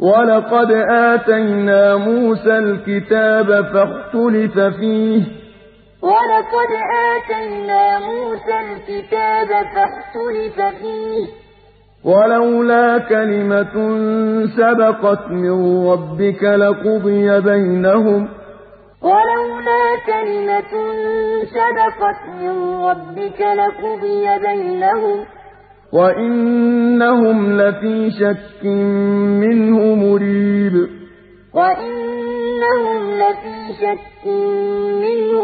وَلَقَدْ آتَيْنَا مُوسَى الْكِتَابَ فَاخْتُلِفَ فِيهِ. وَلَقَدْ آتَيْنَا مُوسَى الْكِتَابَ فَاخْتُلِفَ فِيهِ. وَلَوْلَا كَلِمَةٌ سَبَقَتْ مِن رَّبِّكَ لَقُضِيَ بَيْنَهُمْ ۚ. وَلَوْلَا كَلِمَةٌ سَبَقَتْ مِن رَّبِّكَ لَقُضِيَ بَيْنَهُمْ ۚ. وَإِنَّهُمْ لَفِي شَكٍّ مِّنْهُ وَإِنَّهُمْ لَفِي شَكٍّ مِّنْهُ.